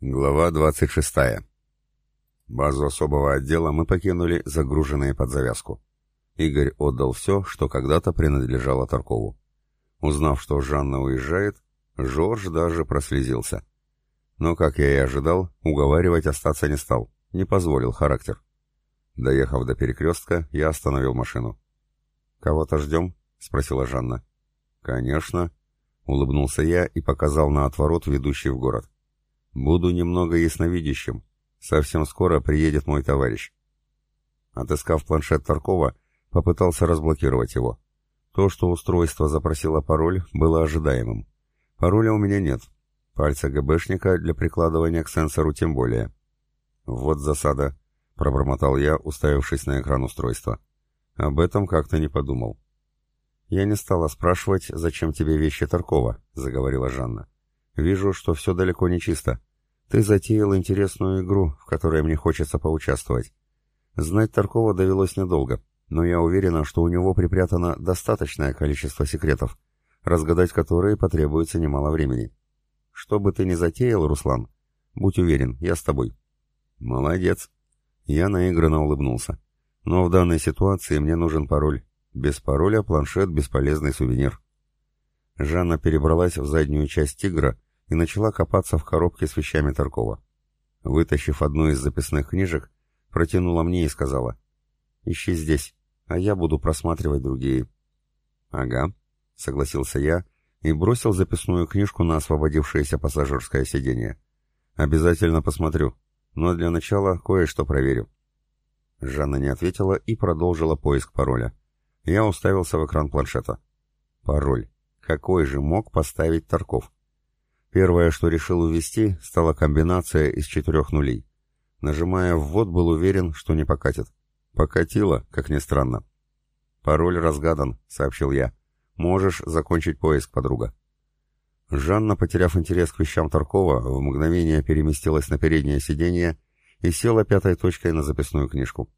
Глава 26. Базу особого отдела мы покинули, загруженные под завязку. Игорь отдал все, что когда-то принадлежало Таркову. Узнав, что Жанна уезжает, Жорж даже прослезился. Но, как я и ожидал, уговаривать остаться не стал, не позволил характер. Доехав до перекрестка, я остановил машину. «Кого-то ждем?» — спросила Жанна. «Конечно», — улыбнулся я и показал на отворот, ведущий в город. Буду немного ясновидящим. Совсем скоро приедет мой товарищ. Отыскав планшет Таркова, попытался разблокировать его. То, что устройство запросило пароль, было ожидаемым. Пароля у меня нет. Пальца ГБшника для прикладывания к сенсору тем более. Вот засада, пробормотал я, уставившись на экран устройства. Об этом как-то не подумал. Я не стала спрашивать, зачем тебе вещи Таркова, заговорила Жанна. Вижу, что все далеко не чисто. Ты затеял интересную игру, в которой мне хочется поучаствовать. Знать Таркова довелось недолго, но я уверена, что у него припрятано достаточное количество секретов, разгадать которые потребуется немало времени. Что бы ты ни затеял, Руслан, будь уверен, я с тобой. Молодец. Я наигранно улыбнулся. Но в данной ситуации мне нужен пароль. Без пароля планшет — бесполезный сувенир. Жанна перебралась в заднюю часть «Тигра», и начала копаться в коробке с вещами Таркова. Вытащив одну из записных книжек, протянула мне и сказала, «Ищи здесь, а я буду просматривать другие». «Ага», — согласился я и бросил записную книжку на освободившееся пассажирское сиденье. «Обязательно посмотрю, но для начала кое-что проверю». Жанна не ответила и продолжила поиск пароля. Я уставился в экран планшета. Пароль. Какой же мог поставить Тарков? Первое, что решил ввести, стала комбинация из четырех нулей. Нажимая «ввод», был уверен, что не покатит. Покатило, как ни странно. «Пароль разгадан», — сообщил я. «Можешь закончить поиск, подруга». Жанна, потеряв интерес к вещам Таркова, в мгновение переместилась на переднее сиденье и села пятой точкой на записную книжку.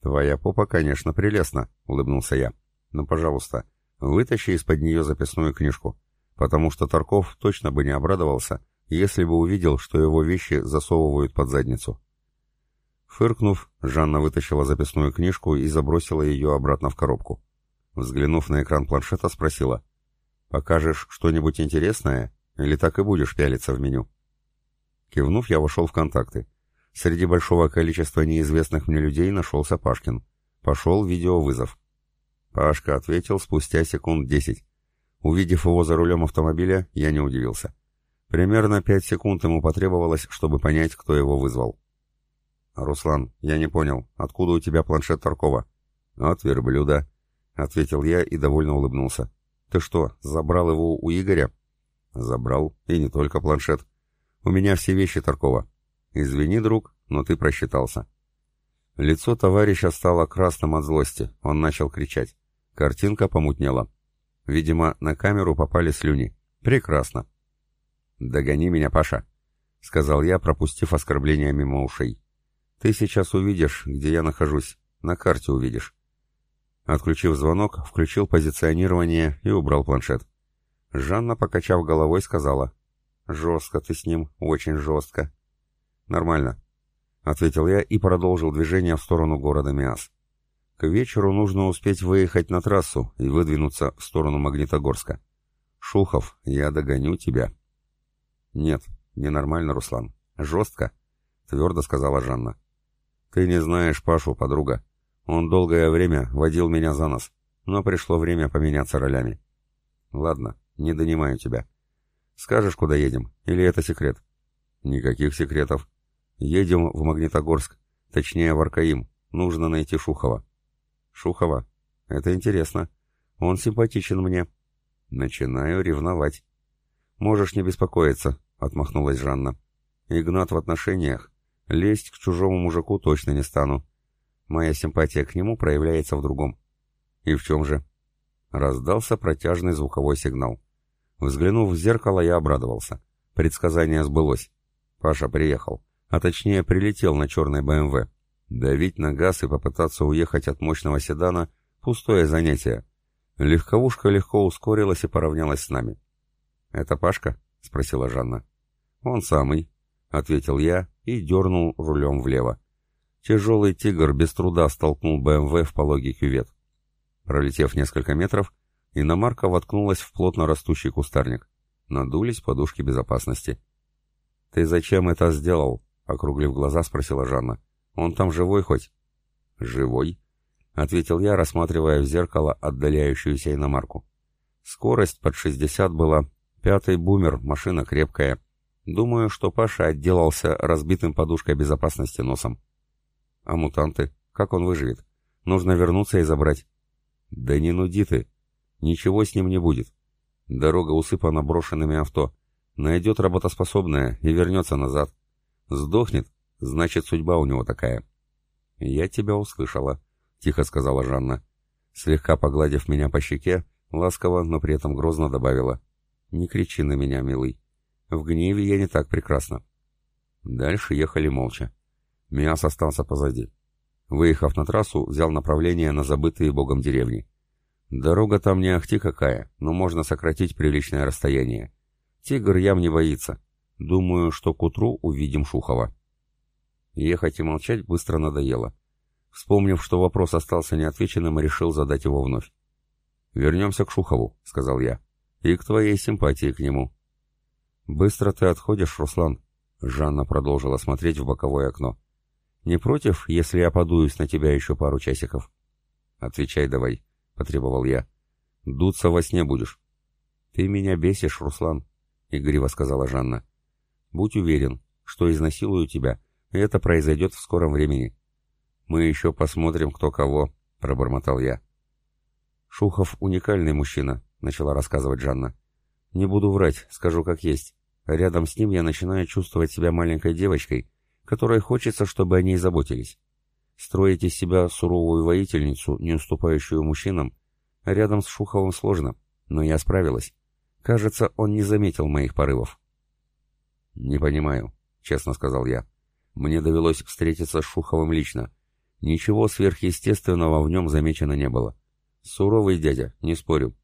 «Твоя попа, конечно, прелестна», — улыбнулся я. «Но, пожалуйста, вытащи из-под нее записную книжку потому что Тарков точно бы не обрадовался, если бы увидел, что его вещи засовывают под задницу. Фыркнув, Жанна вытащила записную книжку и забросила ее обратно в коробку. Взглянув на экран планшета, спросила, «Покажешь что-нибудь интересное или так и будешь пялиться в меню?» Кивнув, я вошел в контакты. Среди большого количества неизвестных мне людей нашелся Пашкин. Пошел видеовызов. Пашка ответил спустя секунд десять. Увидев его за рулем автомобиля, я не удивился. Примерно пять секунд ему потребовалось, чтобы понять, кто его вызвал. «Руслан, я не понял, откуда у тебя планшет Таркова?» «От верблюда», — ответил я и довольно улыбнулся. «Ты что, забрал его у Игоря?» «Забрал, и не только планшет. У меня все вещи Таркова. Извини, друг, но ты просчитался». Лицо товарища стало красным от злости, он начал кричать. Картинка помутнела. Видимо, на камеру попали слюни. Прекрасно. «Догони меня, Паша», — сказал я, пропустив оскорбление мимо ушей. «Ты сейчас увидишь, где я нахожусь. На карте увидишь». Отключив звонок, включил позиционирование и убрал планшет. Жанна, покачав головой, сказала. «Жестко ты с ним, очень жестко». «Нормально», — ответил я и продолжил движение в сторону города Миас. К вечеру нужно успеть выехать на трассу и выдвинуться в сторону Магнитогорска. Шухов, я догоню тебя. Нет, ненормально, Руслан. Жестко, твердо сказала Жанна. Ты не знаешь Пашу, подруга. Он долгое время водил меня за нос, но пришло время поменяться ролями. Ладно, не донимаю тебя. Скажешь, куда едем, или это секрет? Никаких секретов. Едем в Магнитогорск, точнее в Аркаим. Нужно найти Шухова. Шухова. Это интересно. Он симпатичен мне. Начинаю ревновать. Можешь не беспокоиться, отмахнулась Жанна. Игнат в отношениях. Лезть к чужому мужику точно не стану. Моя симпатия к нему проявляется в другом. И в чем же? Раздался протяжный звуковой сигнал. Взглянув в зеркало, я обрадовался. Предсказание сбылось. Паша приехал, а точнее прилетел на черной БМВ. Давить на газ и попытаться уехать от мощного седана — пустое занятие. Легковушка легко ускорилась и поравнялась с нами. «Это Пашка?» — спросила Жанна. «Он самый», — ответил я и дернул рулем влево. Тяжелый «Тигр» без труда столкнул БМВ в пологий кювет. Пролетев несколько метров, иномарка воткнулась в плотно растущий кустарник. Надулись подушки безопасности. «Ты зачем это сделал?» — округлив глаза, спросила Жанна. «Он там живой хоть?» «Живой?» — ответил я, рассматривая в зеркало отдаляющуюся иномарку. Скорость под 60 была. Пятый бумер, машина крепкая. Думаю, что Паша отделался разбитым подушкой безопасности носом. А мутанты? Как он выживет? Нужно вернуться и забрать. Да не нуди ты. Ничего с ним не будет. Дорога усыпана брошенными авто. Найдет работоспособное и вернется назад. Сдохнет, значит, судьба у него такая. Я тебя услышала, тихо сказала Жанна. Слегка погладив меня по щеке, ласково, но при этом грозно добавила. Не кричи на меня, милый. В гневе я не так прекрасна. Дальше ехали молча. Миас остался позади. Выехав на трассу, взял направление на забытые богом деревни. Дорога там не ахти какая, но можно сократить приличное расстояние. Тигр ям не боится. Думаю, что к утру увидим Шухова. Ехать и молчать быстро надоело. Вспомнив, что вопрос остался неотвеченным, решил задать его вновь. «Вернемся к Шухову», — сказал я, — «и к твоей симпатии к нему». «Быстро ты отходишь, Руслан», — Жанна продолжила смотреть в боковое окно. Не против, если я подуюсь на тебя еще пару часиков? Отвечай давай, потребовал я. Дуться во сне будешь. Ты меня бесишь, Руслан, игриво сказала Жанна. Будь уверен, что изнасилую тебя, и это произойдет в скором времени. Мы еще посмотрим, кто кого, пробормотал я. Шухов уникальный мужчина, начала рассказывать Жанна. Не буду врать, скажу как есть. Рядом с ним я начинаю чувствовать себя маленькой девочкой, которой хочется, чтобы о ней заботились. Строить из себя суровую воительницу, не уступающую мужчинам, рядом с Шуховым сложно, но я справилась. Кажется, он не заметил моих порывов. «Не понимаю», — честно сказал я. «Мне довелось встретиться с Шуховым лично. Ничего сверхъестественного в нем замечено не было. Суровый дядя, не спорю».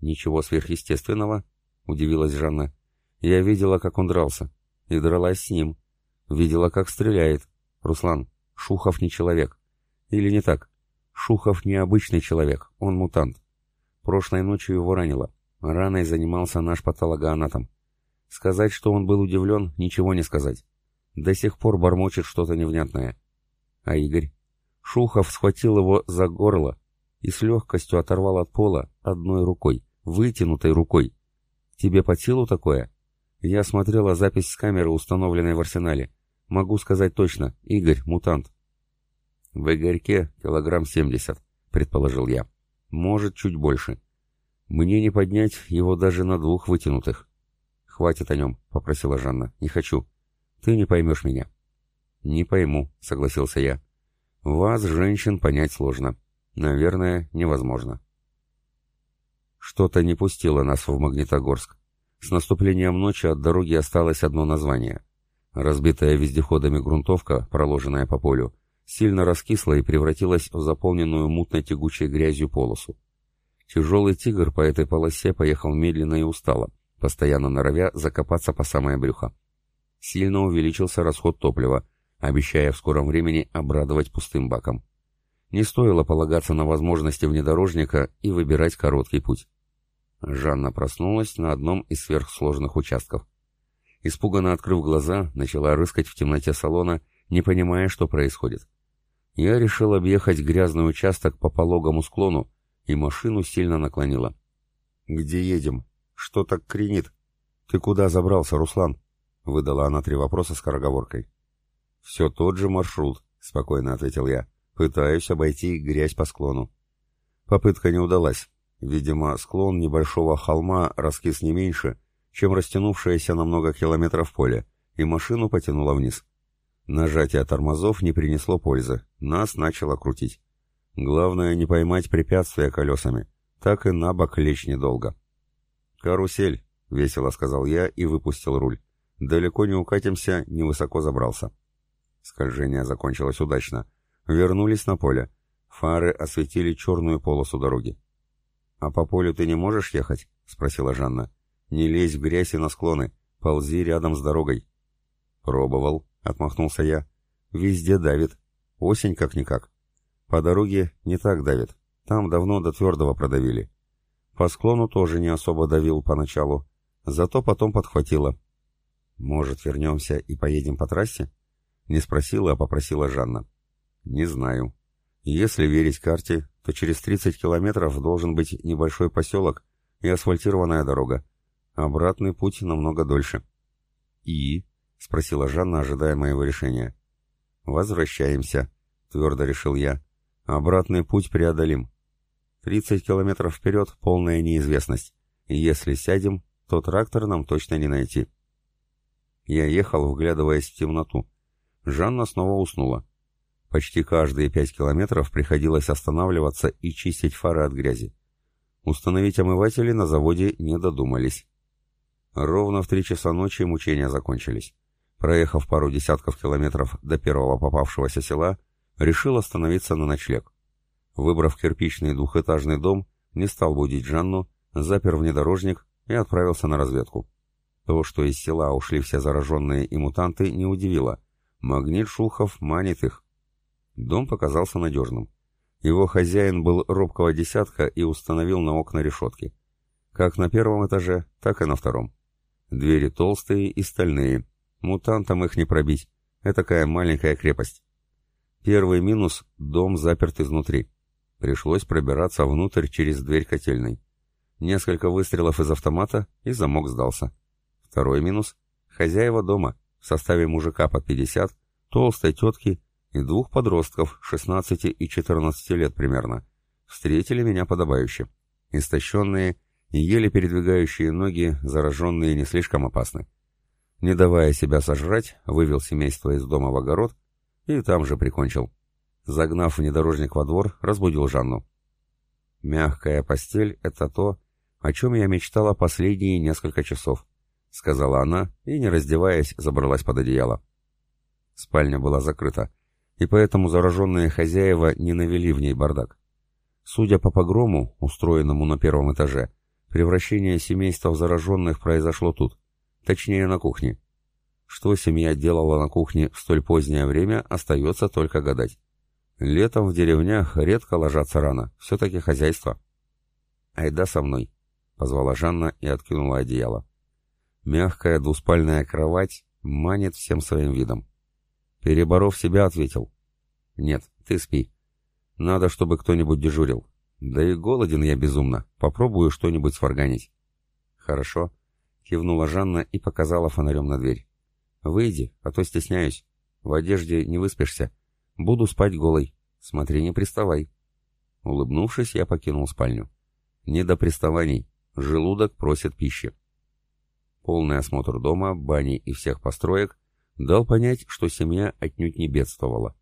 «Ничего сверхъестественного?» — удивилась Жанна. «Я видела, как он дрался. И дралась с ним. Видела, как стреляет. Руслан, Шухов не человек. Или не так? Шухов не обычный человек, он мутант. Прошлой ночью его ранило. Раной занимался наш патологоанатом. Сказать, что он был удивлен, ничего не сказать. До сих пор бормочет что-то невнятное. А Игорь? Шухов схватил его за горло и с легкостью оторвал от пола одной рукой, вытянутой рукой. Тебе под силу такое? Я смотрела запись с камеры, установленной в арсенале. Могу сказать точно, Игорь — мутант. В Игорьке килограмм семьдесят, предположил я. Может, чуть больше. Мне не поднять его даже на двух вытянутых. Хватит о нем, попросила Жанна. Не хочу. Ты не поймешь меня. Не пойму, согласился я. Вас, женщин, понять сложно. Наверное, невозможно. Что-то не пустило нас в Магнитогорск. С наступлением ночи от дороги осталось одно название. Разбитая вездеходами грунтовка, проложенная по полю, сильно раскисла и превратилась в заполненную мутной тягучей грязью полосу. Тяжелый тигр по этой полосе поехал медленно и устало, постоянно норовя закопаться по самое брюхо. Сильно увеличился расход топлива, обещая в скором времени обрадовать пустым баком. Не стоило полагаться на возможности внедорожника и выбирать короткий путь. Жанна проснулась на одном из сверхсложных участков. Испуганно открыв глаза, начала рыскать в темноте салона, не понимая, что происходит. Я решил объехать грязный участок по пологому склону, и машину сильно наклонила. «Где едем? Что так кренит? Ты куда забрался, Руслан?» — выдала она три вопроса скороговоркой. «Все тот же маршрут», — спокойно ответил я. «Пытаюсь обойти грязь по склону». Попытка не удалась. Видимо, склон небольшого холма раскис не меньше, чем растянувшееся на много километров поле, и машину потянуло вниз. Нажатие тормозов не принесло пользы, нас начало крутить. Главное не поймать препятствия колесами, так и на бок лечь недолго. «Карусель», — весело сказал я и выпустил руль. «Далеко не укатимся, невысоко забрался». Скольжение закончилось удачно. Вернулись на поле. Фары осветили черную полосу дороги. «А по полю ты не можешь ехать?» — спросила Жанна. Не лезь в грязь и на склоны. Ползи рядом с дорогой. «Пробовал», — отмахнулся я. «Везде давит. Осень как-никак. По дороге не так давит. Там давно до твердого продавили. По склону тоже не особо давил поначалу. Зато потом подхватило. «Может, вернемся и поедем по трассе?» Не спросила, а попросила Жанна. «Не знаю. Если верить карте, то через 30 километров должен быть небольшой поселок и асфальтированная дорога. Обратный путь намного дольше». «И?» — спросила Жанна, ожидая моего решения. «Возвращаемся», — твердо решил я. «Обратный путь преодолим. 30 километров вперед — полная неизвестность. Если сядем, то трактор нам точно не найти». Я ехал, вглядываясь в темноту. Жанна снова уснула. Почти каждые пять километров приходилось останавливаться и чистить фары от грязи. Установить омыватели на заводе не додумались. Ровно в три часа ночи мучения закончились. Проехав пару десятков километров до первого попавшегося села, решил остановиться на ночлег. Выбрав кирпичный двухэтажный дом, не стал будить Жанну, запер внедорожник и отправился на разведку. То, что из села ушли все зараженные и мутанты, не удивило. Магнит Шухов манит их. Дом показался надежным. Его хозяин был робкого десятка и установил на окна решетки. Как на первом этаже, так и на втором. Двери толстые и стальные, Мутантам их не пробить. Это такая маленькая крепость. Первый минус — дом заперт изнутри. Пришлось пробираться внутрь через дверь котельной. Несколько выстрелов из автомата, и замок сдался. Второй минус — хозяева дома, в составе мужика под 50, толстой тетки и двух подростков 16 и 14 лет примерно. Встретили меня подобающе. Истощенные и еле передвигающие ноги, зараженные не слишком опасны. Не давая себя сожрать, вывел семейство из дома в огород и там же прикончил. Загнав внедорожник во двор, разбудил Жанну. «Мягкая постель — это то, о чем я мечтала последние несколько часов», — сказала она и, не раздеваясь, забралась под одеяло. Спальня была закрыта, и поэтому зараженные хозяева не навели в ней бардак. Судя по погрому, устроенному на первом этаже, превращение семейства в зараженных произошло тут. Точнее, на кухне. Что семья делала на кухне в столь позднее время, остается только гадать. Летом в деревнях редко ложатся рано, все-таки хозяйство. «Айда со мной», — позвала Жанна и откинула одеяло. Мягкая двуспальная кровать манит всем своим видом. Переборов себя, ответил. «Нет, ты спи. Надо, чтобы кто-нибудь дежурил. Да и голоден я безумно. Попробую что-нибудь сварганить». «Хорошо», — кивнула Жанна и показала фонарем на дверь. «Выйди, а то стесняюсь. В одежде не выспишься. Буду спать голой. Смотри, не приставай». Улыбнувшись, я покинул спальню. Не до приставаний. Желудок просит пищи. Полный осмотр дома, бани и всех построек дал понять, что семья отнюдь не бедствовала.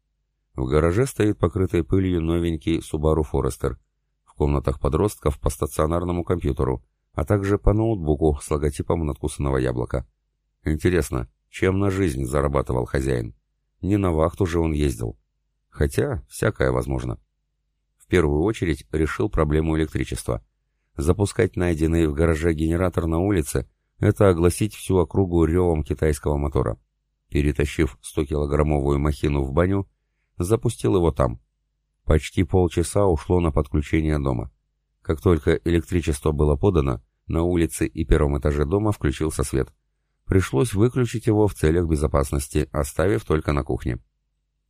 В гараже стоит покрытый пылью новенький Subaru Forester. В комнатах подростков по стационарному компьютеру, а также по ноутбуку с логотипом надкусанного яблока. Интересно, чем на жизнь зарабатывал хозяин? Не на вахту же он ездил. Хотя, всякое возможно. В первую очередь решил проблему электричества. Запускать найденный в гараже генератор на улице – это огласить всю округу ревом китайского мотора. Перетащив 100-килограммовую махину в баню, запустил его там. Почти полчаса ушло на подключение дома. Как только электричество было подано, на улице и первом этаже дома включился свет. Пришлось выключить его в целях безопасности, оставив только на кухне.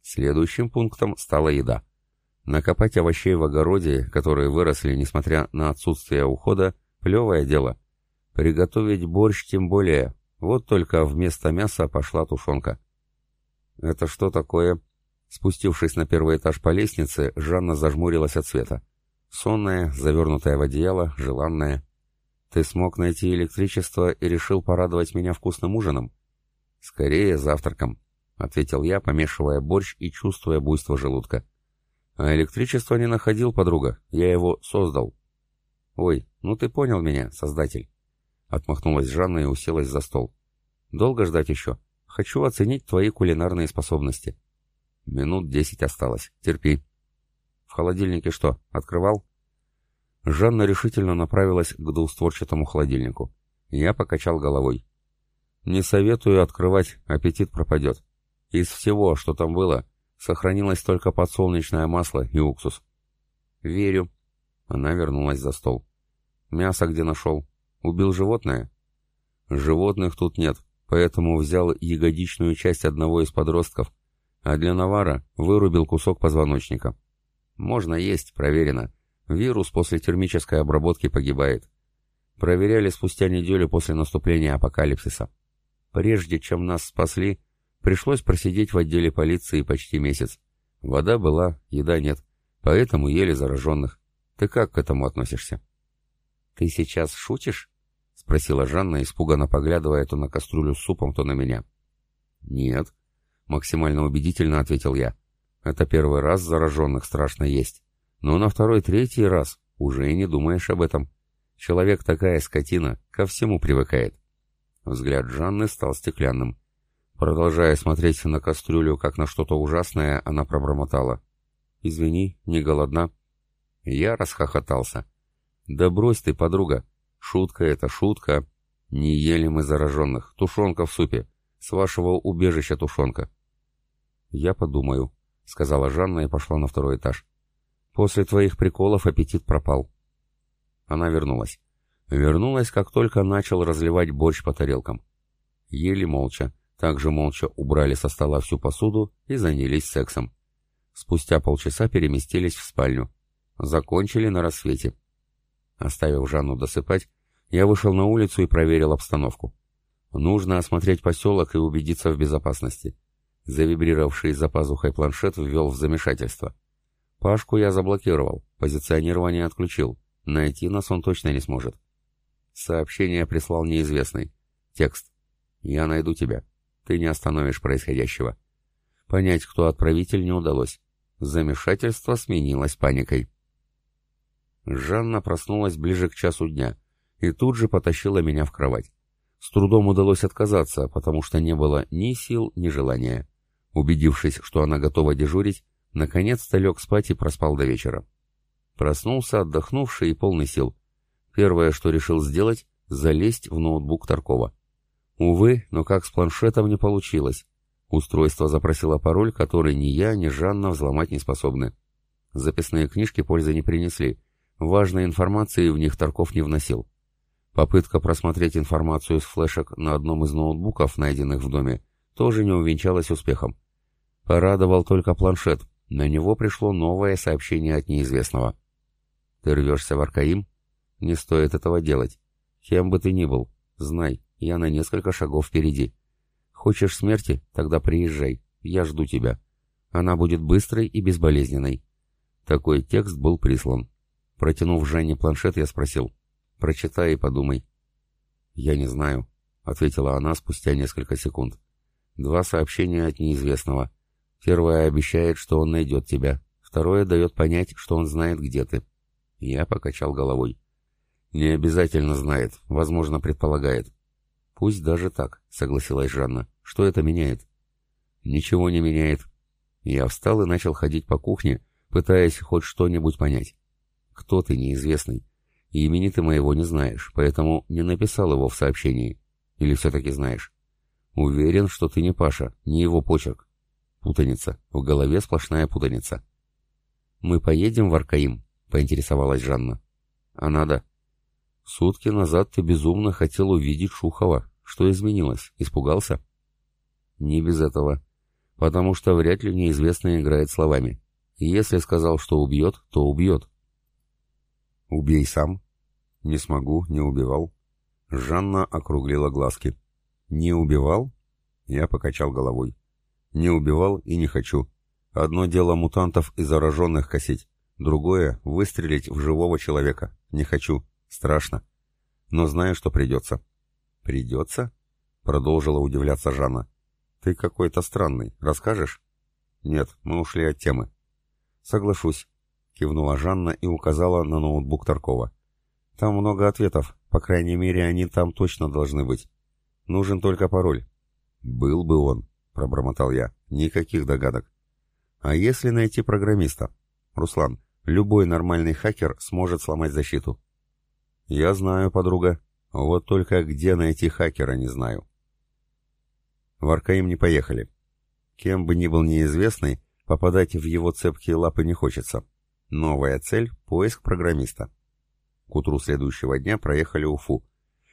Следующим пунктом стала еда. Накопать овощей в огороде, которые выросли, несмотря на отсутствие ухода, плевое дело. Приготовить борщ тем более. Вот только вместо мяса пошла тушенка. «Это что такое?» Спустившись на первый этаж по лестнице, Жанна зажмурилась от света. Сонная, завернутая в одеяло, желанная. Ты смог найти электричество и решил порадовать меня вкусным ужином? Скорее, завтраком, — ответил я, помешивая борщ и чувствуя буйство желудка. А электричество не находил, подруга, я его создал. Ой, ну ты понял меня, создатель. Отмахнулась Жанна и уселась за стол. Долго ждать еще? Хочу оценить твои кулинарные способности. Минут десять осталось. Терпи. В холодильнике что, открывал? Жанна решительно направилась к двустворчатому холодильнику. Я покачал головой. Не советую открывать, аппетит пропадет. Из всего, что там было, сохранилось только подсолнечное масло и уксус. Верю. Она вернулась за стол. Мясо где нашел? Убил животное? Животных тут нет, поэтому взял ягодичную часть одного из подростков, а для навара вырубил кусок позвоночника. Можно есть, проверено. Вирус после термической обработки погибает. Проверяли спустя неделю после наступления апокалипсиса. Прежде чем нас спасли, пришлось просидеть в отделе полиции почти месяц. Вода была, еда нет, поэтому ели зараженных. Ты как к этому относишься? «Ты сейчас шутишь?» — спросила Жанна, испуганно поглядывая то на кастрюлю с супом, то на меня. «Нет», — максимально убедительно ответил я. «Это первый раз зараженных страшно есть. Но на второй-третий раз уже и не думаешь об этом. Человек такая скотина, ко всему привыкает. Взгляд Жанны стал стеклянным. Продолжая смотреть на кастрюлю, как на что-то ужасное, она пробормотала. «Извини, не голодна». Я расхохотался. «Да брось ты, подруга. Шутка это, шутка. Не ели мы зараженных. Тушенка в супе. С вашего убежища тушенка». «Я подумаю», — сказала Жанна и пошла на второй этаж. «После твоих приколов аппетит пропал. Она вернулась. Вернулась, как только начал разливать борщ по тарелкам. Ели молча, также молча убрали со стола всю посуду и занялись сексом. Спустя полчаса переместились в спальню. Закончили на рассвете. Оставив Жанну досыпать, я вышел на улицу и проверил обстановку. Нужно осмотреть поселок и убедиться в безопасности. Завибрировавший за пазухой планшет ввел в замешательство. Пашку я заблокировал, позиционирование отключил. Найти нас он точно не сможет. Сообщение прислал неизвестный. Текст. «Я найду тебя. Ты не остановишь происходящего». Понять, кто отправитель, не удалось. Замешательство сменилось паникой. Жанна проснулась ближе к часу дня и тут же потащила меня в кровать. С трудом удалось отказаться, потому что не было ни сил, ни желания. Убедившись, что она готова дежурить, наконец-то лег спать и проспал до вечера. Проснулся отдохнувший и полный сил. Первое, что решил сделать, залезть в ноутбук Таркова. Увы, но как с планшетом не получилось. Устройство запросило пароль, который ни я, ни Жанна взломать не способны. Записные книжки пользы не принесли. Важной информации в них Тарков не вносил. Попытка просмотреть информацию с флешек на одном из ноутбуков, найденных в доме, тоже не увенчалась успехом. Порадовал только планшет. На него пришло новое сообщение от неизвестного. Ты рвешься в Аркаим? Не стоит этого делать. Кем бы ты ни был, знай, я на несколько шагов впереди. Хочешь смерти? Тогда приезжай. Я жду тебя. Она будет быстрой и безболезненной. Такой текст был прислан. Протянув Жанне планшет, я спросил. Прочитай и подумай. Я не знаю, ответила она спустя несколько секунд. Два сообщения от неизвестного. Первое обещает, что он найдет тебя. Второе дает понять, что он знает, где ты. Я покачал головой. «Не обязательно знает, возможно, предполагает». «Пусть даже так», — согласилась Жанна. «Что это меняет?» «Ничего не меняет». Я встал и начал ходить по кухне, пытаясь хоть что-нибудь понять. «Кто ты, неизвестный? И имени ты моего не знаешь, поэтому не написал его в сообщении. Или все-таки знаешь?» «Уверен, что ты не Паша, не его почерк». Путаница. В голове сплошная путаница. «Мы поедем в Аркаим?» — поинтересовалась Жанна. «А надо?» «Сутки назад ты безумно хотел увидеть Шухова. Что изменилось? Испугался?» «Не без этого. Потому что вряд ли неизвестный играет словами. Если сказал, что убьет, то убьет». «Убей сам». «Не смогу, не убивал». Жанна округлила глазки. «Не убивал?» Я покачал головой. «Не убивал и не хочу. Одно дело мутантов и зараженных косить. Другое — выстрелить в живого человека. Не хочу. Страшно. Но знаю, что придется. «Придется?» — продолжила удивляться Жанна. «Ты какой-то странный. Расскажешь?» «Нет, мы ушли от темы». «Соглашусь», — кивнула Жанна и указала на ноутбук Таркова. «Там много ответов. По крайней мере, они там точно должны быть. Нужен только пароль». «Был бы он», — пробормотал я. «Никаких догадок». «А если найти программиста?» «Руслан, Любой нормальный хакер сможет сломать защиту. Я знаю, подруга. Вот только где найти хакера, не знаю. в Аркаим не поехали. Кем бы ни был неизвестный, попадать в его цепкие лапы не хочется. Новая цель — поиск программиста. К утру следующего дня проехали Уфу.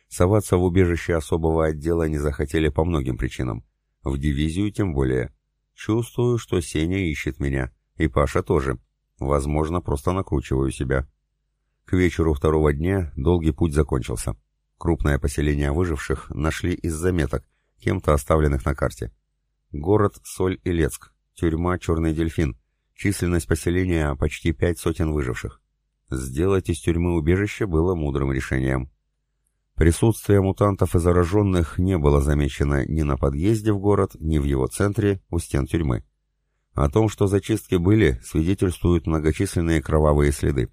Соваться в убежище особого отдела не захотели по многим причинам. В дивизию тем более. Чувствую, что Сеня ищет меня. И Паша тоже. Возможно, просто накручиваю себя. К вечеру второго дня долгий путь закончился. Крупное поселение выживших нашли из заметок, кем-то оставленных на карте. Город Соль-Илецк, тюрьма Черный Дельфин, численность поселения почти пять сотен выживших. Сделать из тюрьмы убежище было мудрым решением. Присутствие мутантов и зараженных не было замечено ни на подъезде в город, ни в его центре, у стен тюрьмы. О том, что зачистки были, свидетельствуют многочисленные кровавые следы.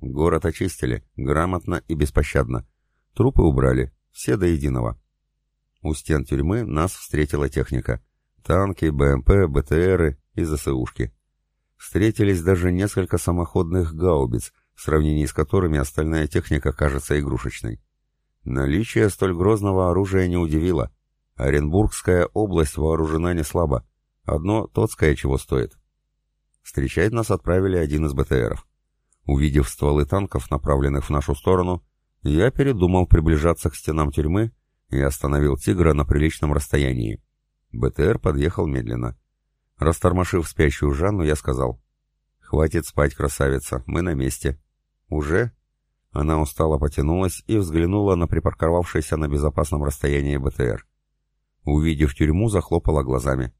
Город очистили, грамотно и беспощадно. Трупы убрали, все до единого. У стен тюрьмы нас встретила техника. Танки, БМП, БТРы и ЗСУшки. Встретились даже несколько самоходных гаубиц, в сравнении с которыми остальная техника кажется игрушечной. Наличие столь грозного оружия не удивило. Оренбургская область вооружена не слабо. Одно Тоцкое чего стоит. Встречать нас отправили один из БТРов. Увидев стволы танков, направленных в нашу сторону, я передумал приближаться к стенам тюрьмы и остановил «Тигра» на приличном расстоянии. БТР подъехал медленно. Растормошив спящую Жанну, я сказал, «Хватит спать, красавица, мы на месте». «Уже?» Она устало потянулась и взглянула на припарковавшийся на безопасном расстоянии БТР. Увидев тюрьму, захлопала глазами.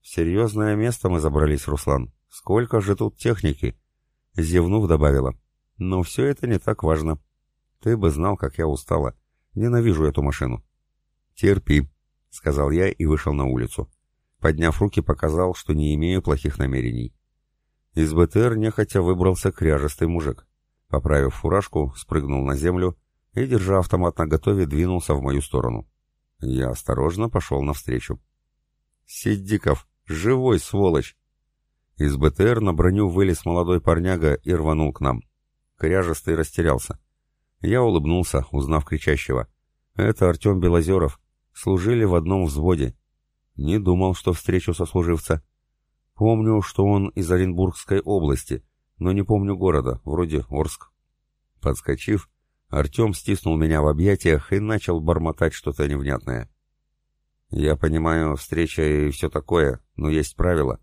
В серьезное место мы забрались, Руслан. Сколько же тут техники? Зевнув, добавила. Но все это не так важно. Ты бы знал, как я устала. Ненавижу эту машину. Терпи, сказал я и вышел на улицу. Подняв руки, показал, что не имею плохих намерений. Из БТР нехотя выбрался кряжестый мужик. Поправив фуражку, спрыгнул на землю и, держа автомат на готове, двинулся в мою сторону. Я осторожно пошел навстречу. «Сиддиков!» «Живой, сволочь!» Из БТР на броню вылез молодой парняга и рванул к нам. Кряжестый растерялся. Я улыбнулся, узнав кричащего. «Это Артем Белозеров. Служили в одном взводе. Не думал, что встречу сослуживца. Помню, что он из Оренбургской области, но не помню города, вроде Орск». Подскочив, Артем стиснул меня в объятиях и начал бормотать что-то невнятное. «Я понимаю, встреча и все такое, но есть правила».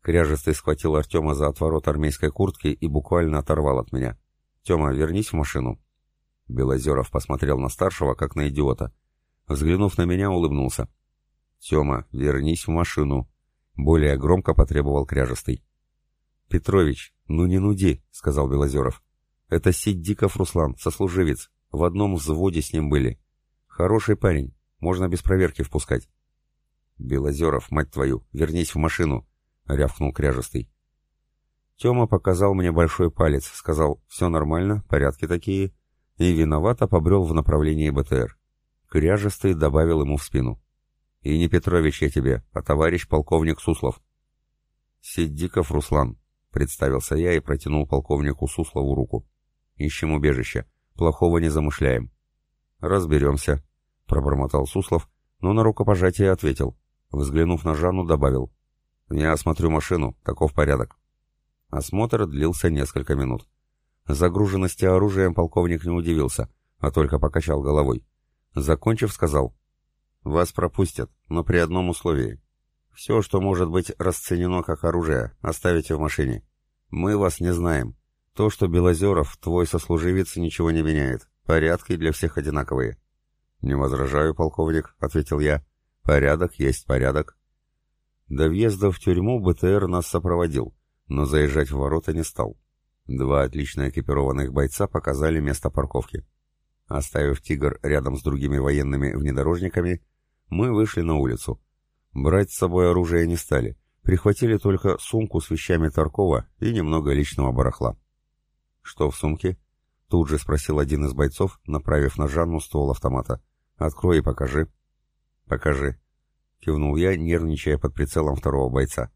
Кряжестый схватил Артема за отворот армейской куртки и буквально оторвал от меня. «Тема, вернись в машину». Белозеров посмотрел на старшего, как на идиота. Взглянув на меня, улыбнулся. «Тема, вернись в машину», — более громко потребовал Кряжестый. «Петрович, ну не нуди», — сказал Белозеров. «Это Сиддиков Руслан, сослуживец. В одном взводе с ним были. Хороший парень, можно без проверки впускать. «Белозеров, мать твою, вернись в машину!» — рявкнул кряжестый. Тёма показал мне большой палец, сказал «все нормально, порядки такие», и виновато побрел в направлении БТР. Кряжестый добавил ему в спину. «И не Петрович я тебе, а товарищ полковник Суслов». «Сиддиков Руслан», — представился я и протянул полковнику Суслову руку. «Ищем убежище. Плохого не замышляем». «Разберемся», — пробормотал Суслов, но на рукопожатие ответил. Взглянув на Жанну, добавил. «Я осмотрю машину, таков порядок». Осмотр длился несколько минут. Загруженности оружием полковник не удивился, а только покачал головой. Закончив, сказал. «Вас пропустят, но при одном условии. Все, что может быть расценено как оружие, оставите в машине. Мы вас не знаем. То, что Белозеров, твой сослуживец, ничего не меняет. Порядки для всех одинаковые. «Не возражаю, полковник», — ответил я. «Порядок есть порядок». До въезда в тюрьму БТР нас сопроводил, но заезжать в ворота не стал. Два отлично экипированных бойца показали место парковки. Оставив «Тигр» рядом с другими военными внедорожниками, мы вышли на улицу. Брать с собой оружие не стали, прихватили только сумку с вещами Таркова и немного личного барахла. «Что в сумке?» — тут же спросил один из бойцов, направив на Жанну ствол автомата. Открой и покажи. Покажи. Кивнул я, нервничая под прицелом второго бойца.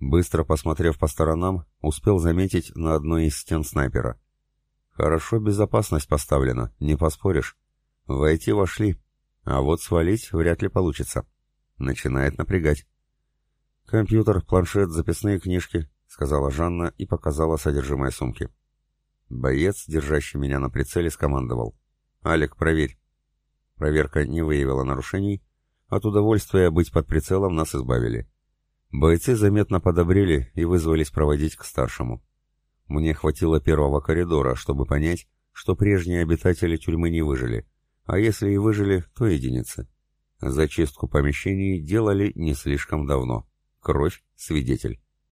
Быстро посмотрев по сторонам, успел заметить на одной из стен снайпера. Хорошо безопасность поставлена, не поспоришь. Войти вошли, а вот свалить вряд ли получится. Начинает напрягать. «Компьютер, планшет, записные книжки», — сказала Жанна и показала содержимое сумки. Боец, держащий меня на прицеле, скомандовал. «Алик, проверь». Проверка не выявила нарушений. От удовольствия быть под прицелом нас избавили. Бойцы заметно подобрели и вызвались проводить к старшему. Мне хватило первого коридора, чтобы понять, что прежние обитатели тюрьмы не выжили, а если и выжили, то единицы. Зачистку помещений делали не слишком давно. Кровь — свидетель.